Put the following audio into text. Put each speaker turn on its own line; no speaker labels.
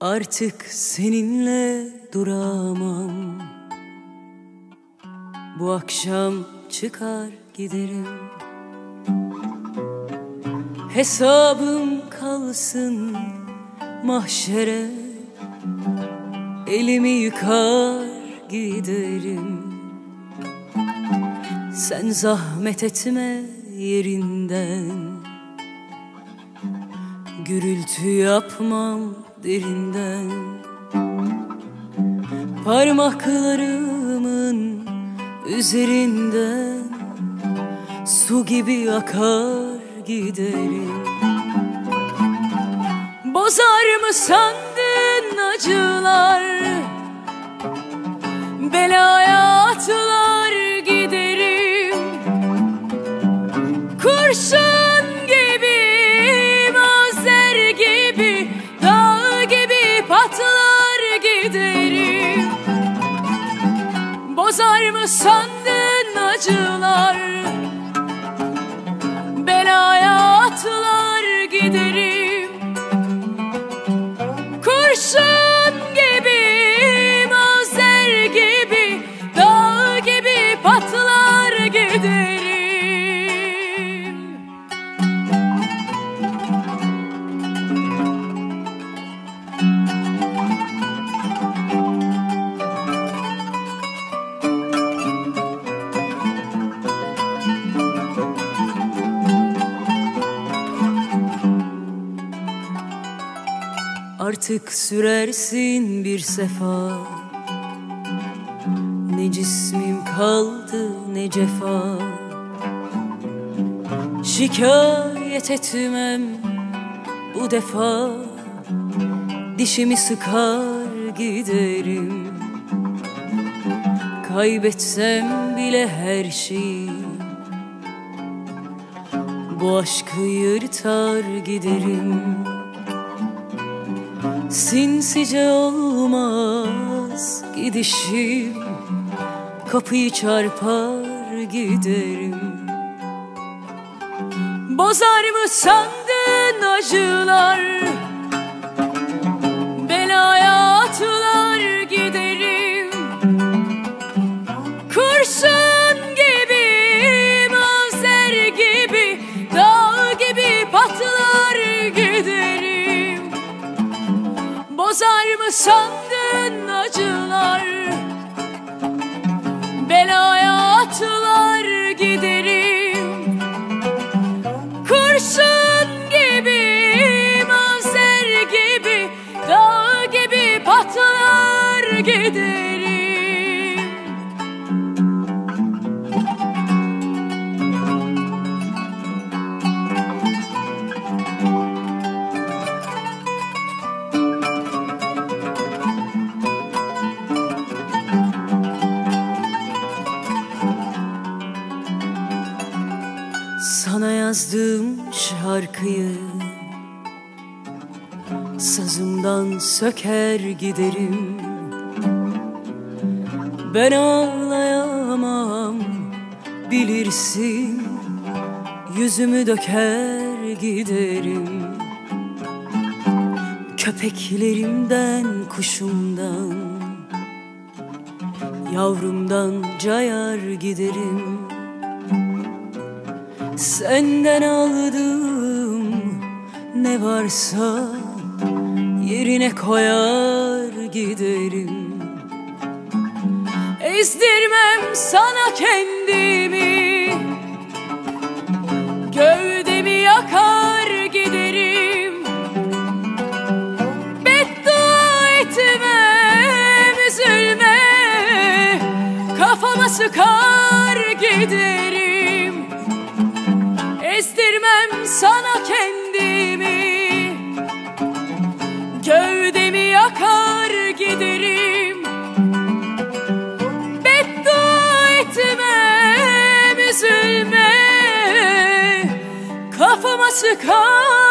Artık seninle duramam. Bu akşam çıkar giderim. Hesabım kalsın mahşere. Elimi yıkar giderim. Sen zahmet etme yerinden. Gürültü yapmam derinden. Parmaklarımın üzerinden Su gibi akar giderim. Bozar mı sandın acılar? Belaya atlar giderim. Kurşun Bozar mı sandın acılar? Belaya atlar Artık sürersin bir sefa. Ne cismim kaldı ne cefa. Şikayet etmem bu defa. Dişimi sıkar giderim. Kaybetsem bile her şeyi. Bu aşkı yırtar giderim Sinsice olmaz gidişim Kapıyı çarpar giderim. Bozar mı sandın acılar sandın acılar. Belaya atlar giderim. Kurşun gibi Mazer gibi Dağ gibi patlar giderim Sana yazdığım şarkıyı Sazımdan söker giderim. Ben ağlayamam bilirsin Yüzümü döker giderim. Köpeklerimden kuşumdan Yavrumdan cayar giderim Senden aldığım ne varsa yerine koyar giderim. Ezdirmem sana kendimi. Gövdemi yakar giderim? Beddua etmem üzülme. Kafama sıkar giderim sana kendimi. Gövdemi yakar giderim. Beddua etmem üzülme. Kafama sıkar